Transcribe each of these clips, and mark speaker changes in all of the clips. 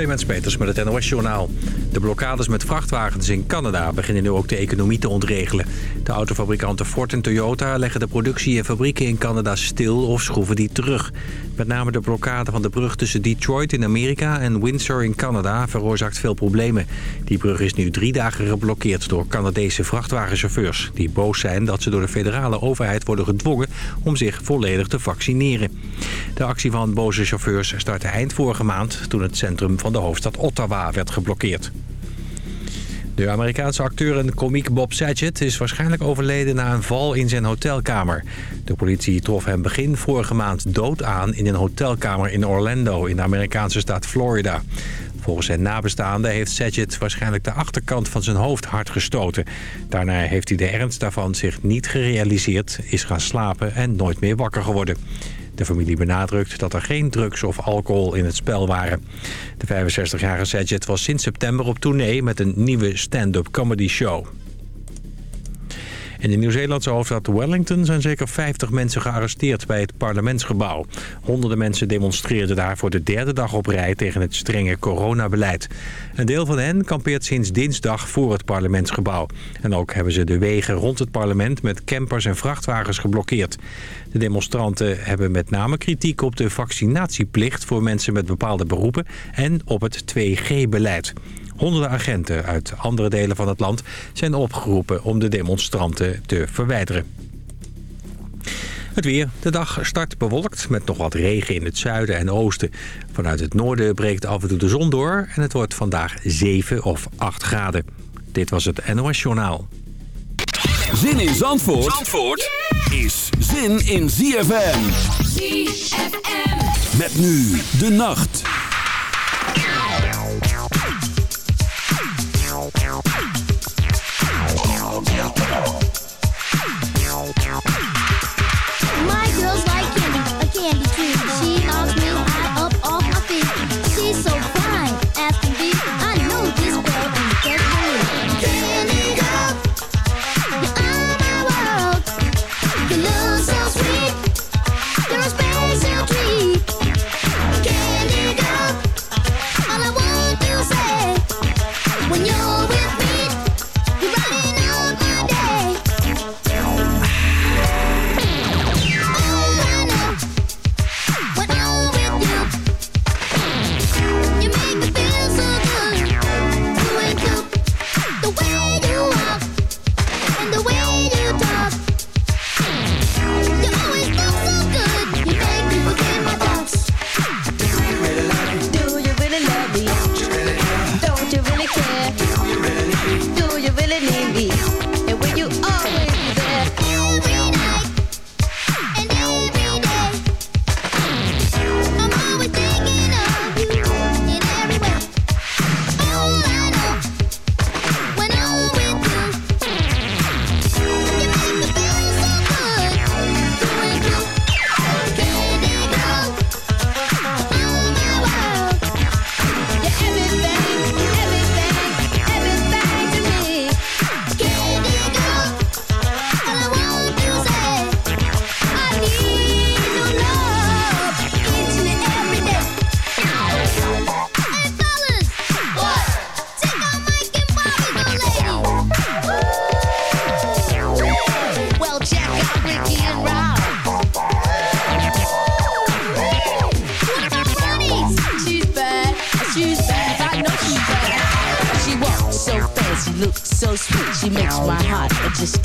Speaker 1: Clemens Peters met het NOS-journaal. De blokkades met vrachtwagens in Canada beginnen nu ook de economie te ontregelen. De autofabrikanten Ford en Toyota leggen de productie en fabrieken in Canada stil of schroeven die terug. Met name de blokkade van de brug tussen Detroit in Amerika en Windsor in Canada veroorzaakt veel problemen. Die brug is nu drie dagen geblokkeerd door Canadese vrachtwagenchauffeurs... die boos zijn dat ze door de federale overheid worden gedwongen om zich volledig te vaccineren. De actie van boze chauffeurs startte eind vorige maand toen het centrum van de hoofdstad Ottawa werd geblokkeerd. De Amerikaanse acteur en komiek Bob Saget is waarschijnlijk overleden na een val in zijn hotelkamer. De politie trof hem begin vorige maand dood aan in een hotelkamer in Orlando in de Amerikaanse staat Florida. Volgens zijn nabestaanden heeft Saget waarschijnlijk de achterkant van zijn hoofd hard gestoten. Daarna heeft hij de ernst daarvan zich niet gerealiseerd, is gaan slapen en nooit meer wakker geworden. De familie benadrukt dat er geen drugs of alcohol in het spel waren. De 65-jarige Saget was sinds september op tournee met een nieuwe stand-up comedy show. In de Nieuw-Zeelandse hoofdstad Wellington zijn zeker 50 mensen gearresteerd bij het parlementsgebouw. Honderden mensen demonstreerden daar voor de derde dag op rij tegen het strenge coronabeleid. Een deel van hen kampeert sinds dinsdag voor het parlementsgebouw. En ook hebben ze de wegen rond het parlement met campers en vrachtwagens geblokkeerd. De demonstranten hebben met name kritiek op de vaccinatieplicht voor mensen met bepaalde beroepen en op het 2G-beleid. Honderden agenten uit andere delen van het land zijn opgeroepen om de demonstranten te verwijderen. Het weer. De dag start bewolkt met nog wat regen in het zuiden en oosten. Vanuit het noorden breekt af en toe de zon door en het wordt vandaag 7 of 8 graden. Dit was het NOS Journaal.
Speaker 2: Zin in Zandvoort, Zandvoort is zin in ZFM.
Speaker 3: ZFM.
Speaker 2: Met nu de nacht.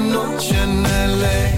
Speaker 4: noche en LA,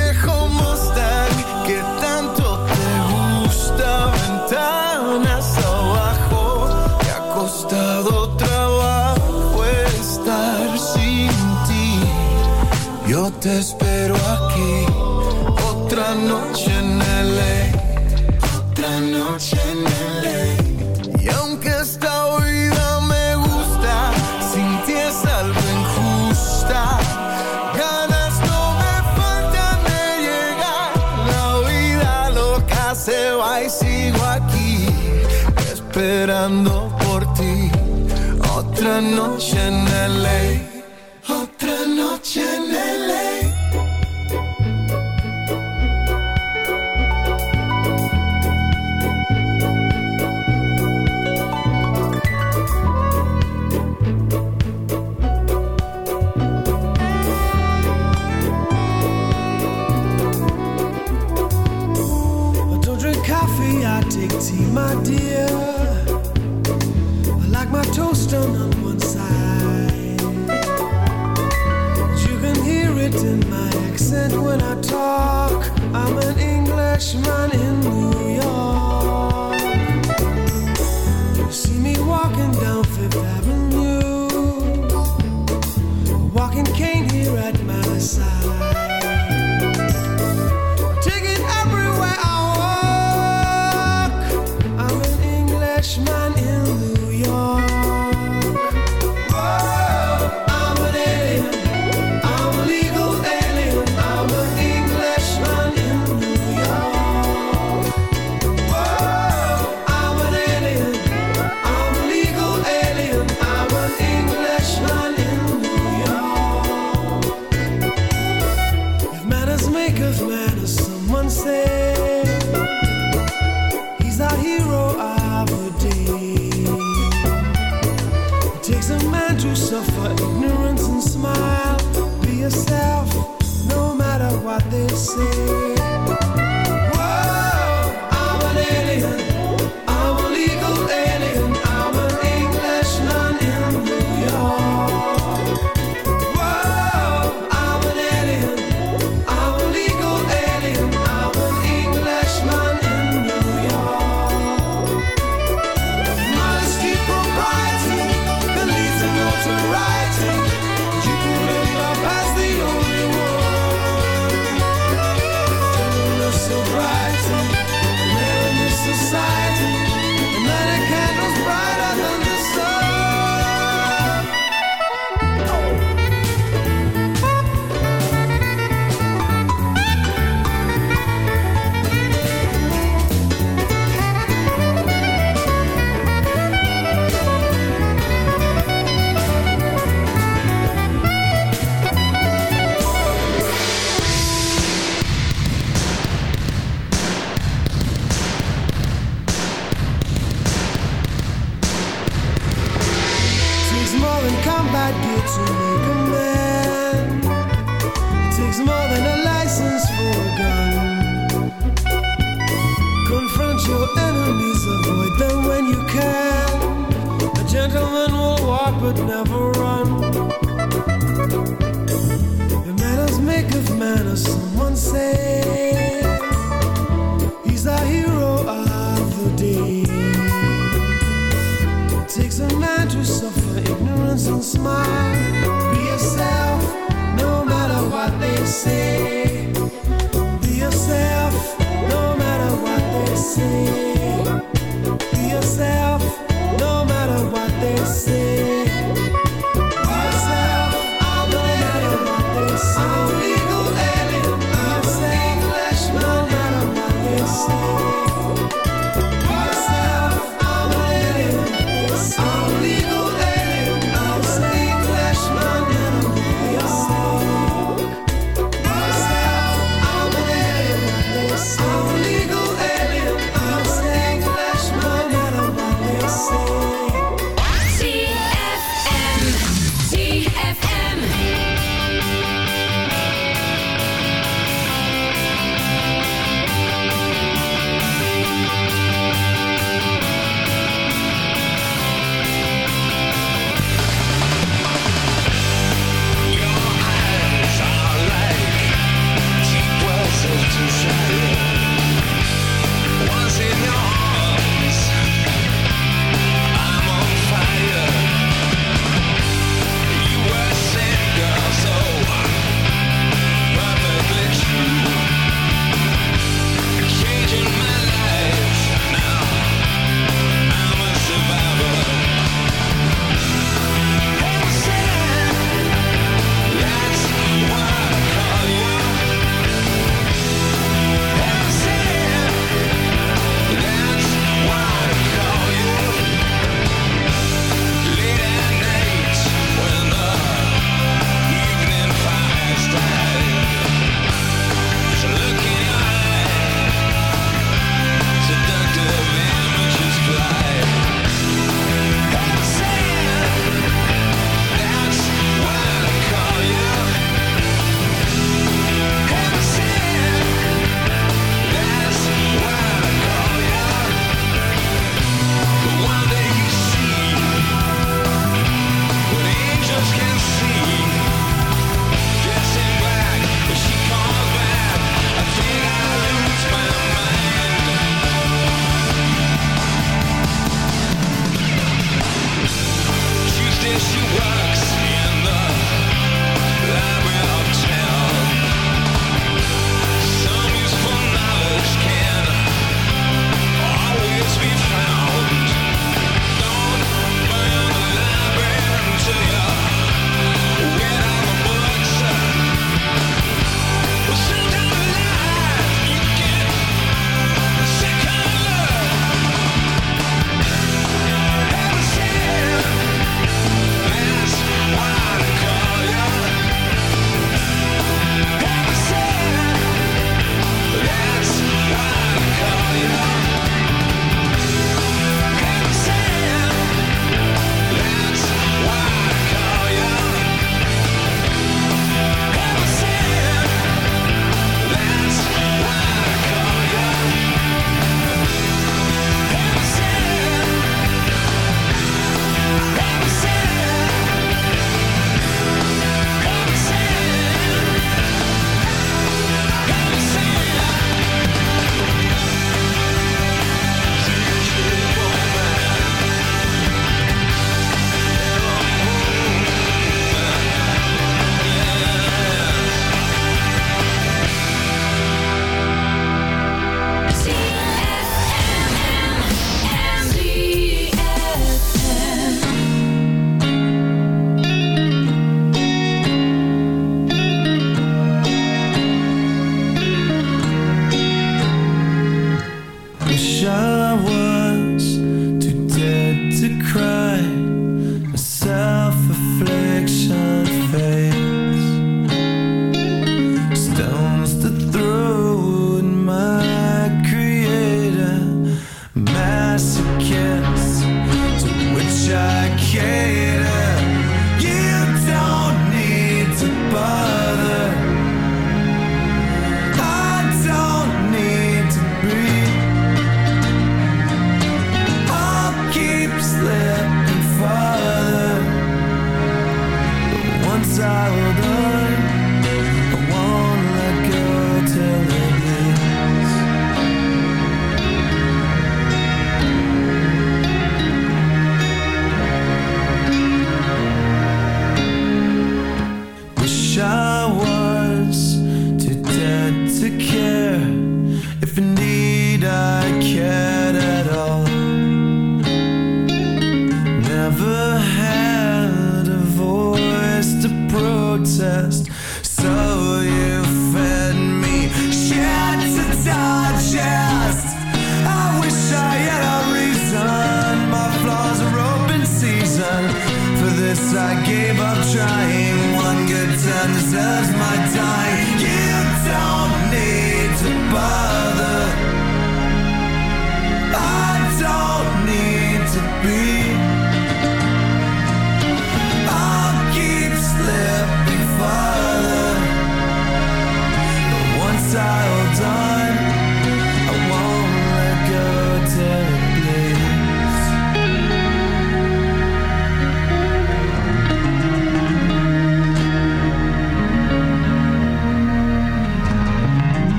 Speaker 4: costado trabajo estar sin ti. Yo
Speaker 5: te espero aquí, otra noche en L.A., otra noche en L.A. Y aunque esta vida me gusta, sin ti es algo injusta. Ganas no me faltan de llegar, la vida loca se va y sigo aquí, esperando Otra noche en LA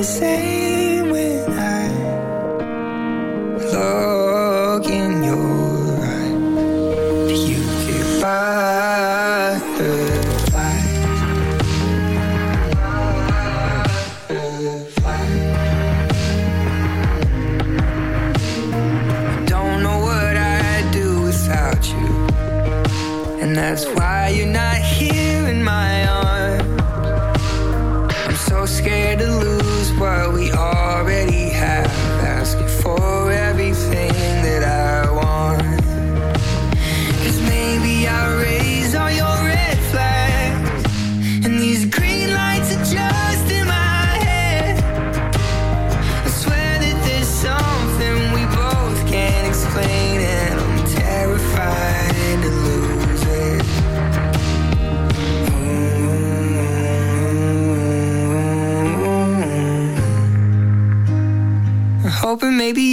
Speaker 6: The same when I look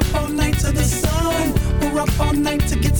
Speaker 7: up all night to the sun. We're up all night to get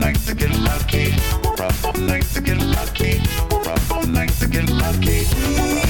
Speaker 7: nice to get lucky. Rough nights to get lucky. Rough nights to get lucky.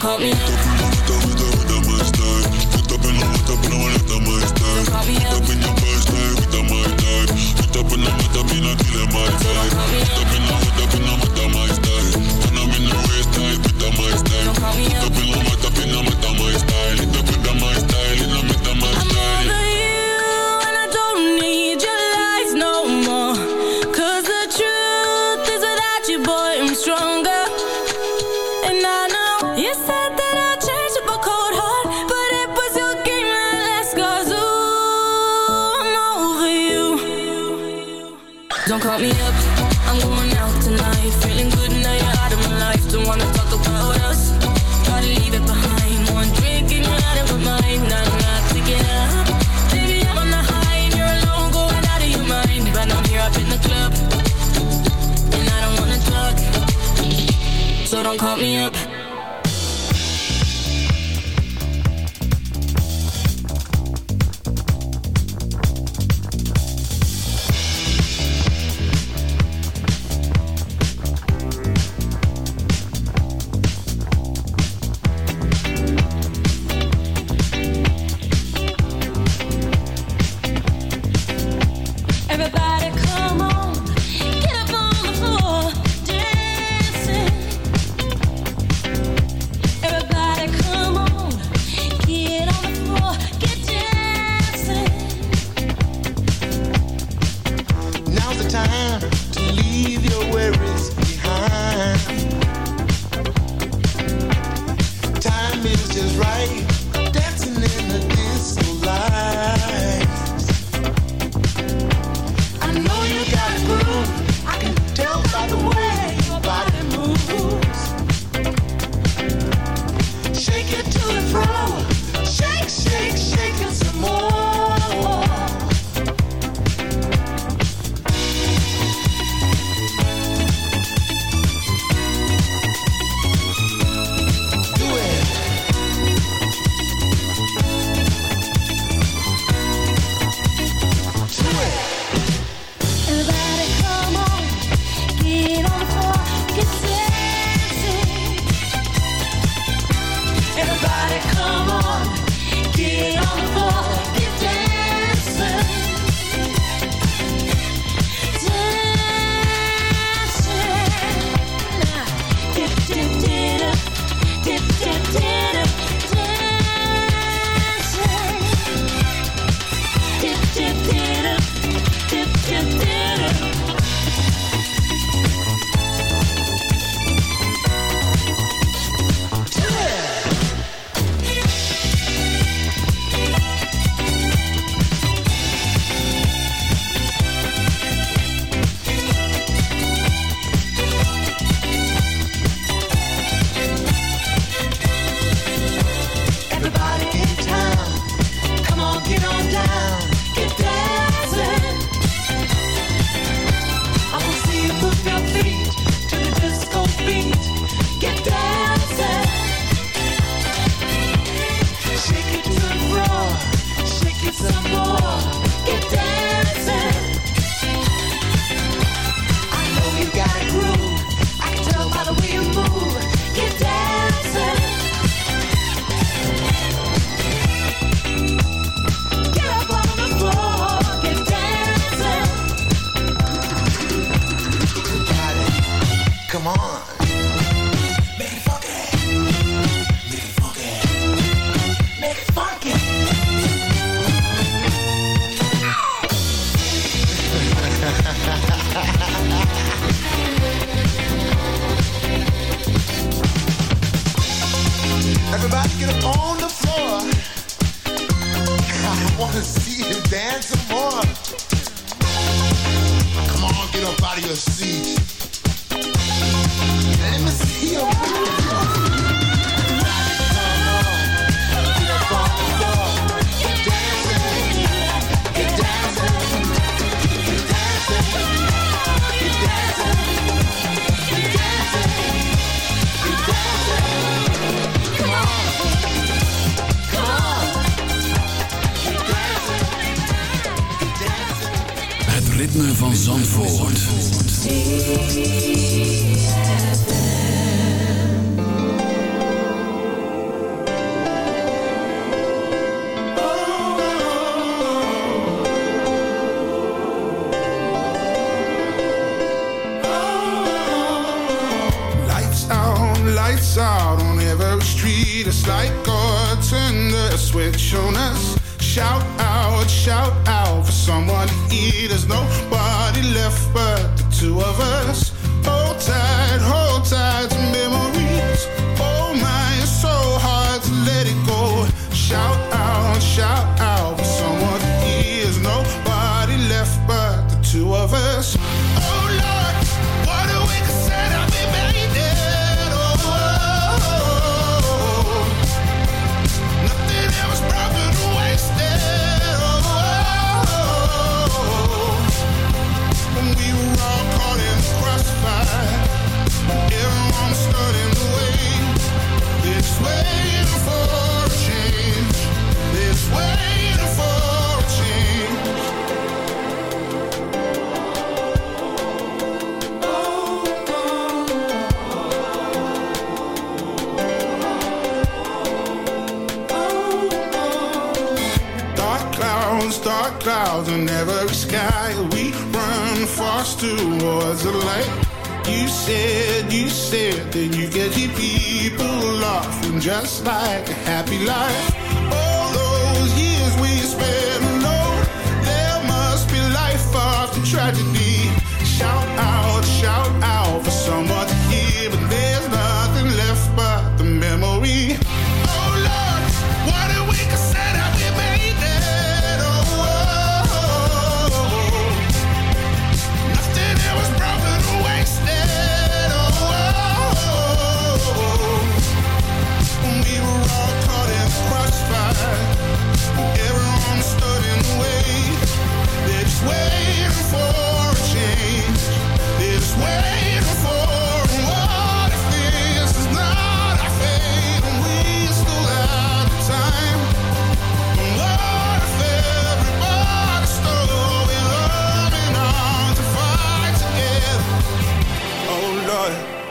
Speaker 8: call me dancing
Speaker 4: in the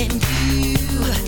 Speaker 9: I'm you